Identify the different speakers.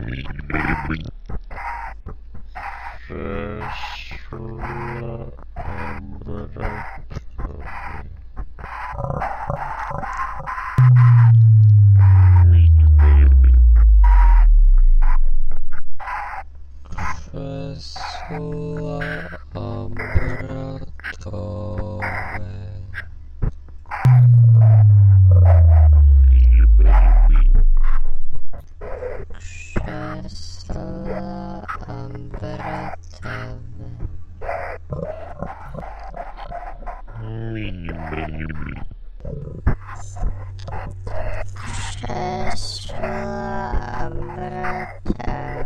Speaker 1: renaming Tesla envelope
Speaker 2: Tesla umbrella Tesla Ambratov. Tesla Ambratov.